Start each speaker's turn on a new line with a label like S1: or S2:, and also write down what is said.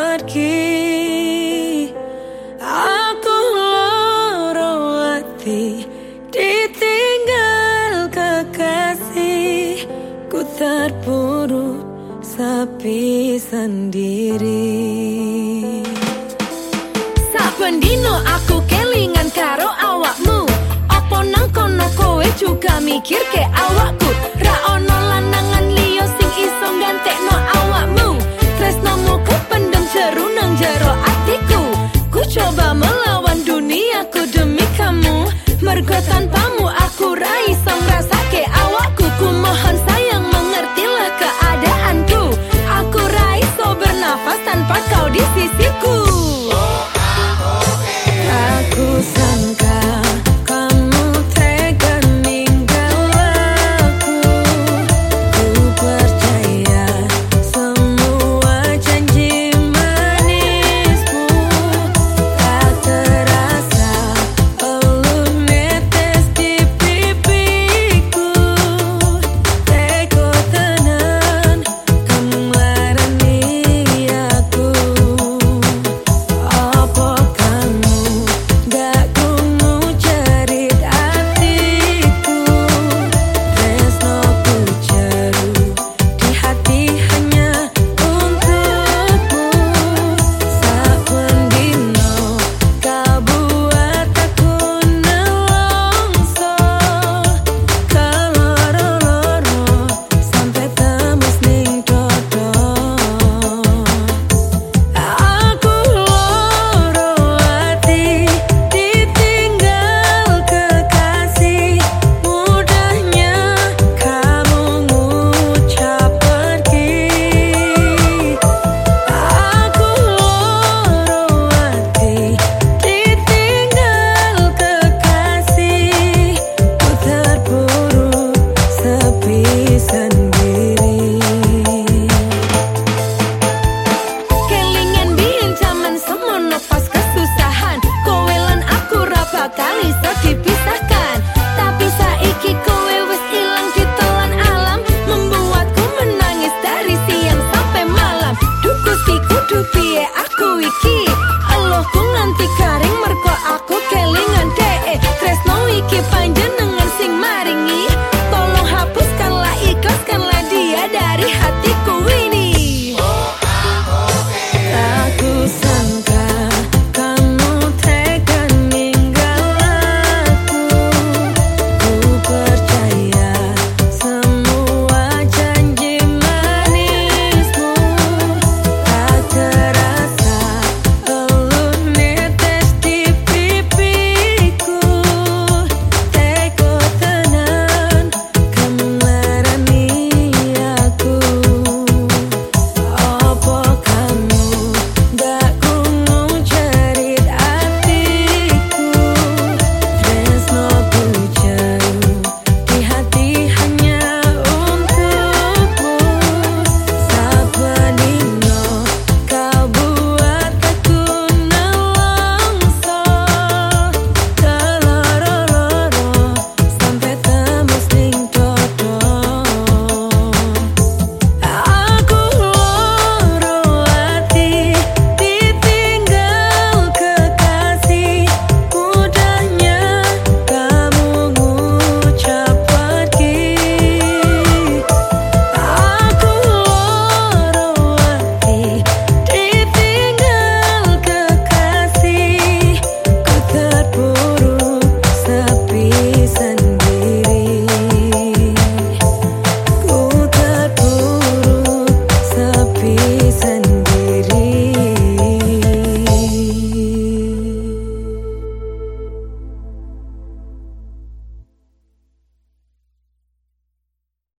S1: pergi. Aku lorong hati Ditinggal kekasih. Ku terpuruk sepi sendiri. Tanpamu aku raiso ngrasake awakku. Ku mohon sayang mengertilah keadaanku. Aku raiso bernafas tanpa kau di sisiku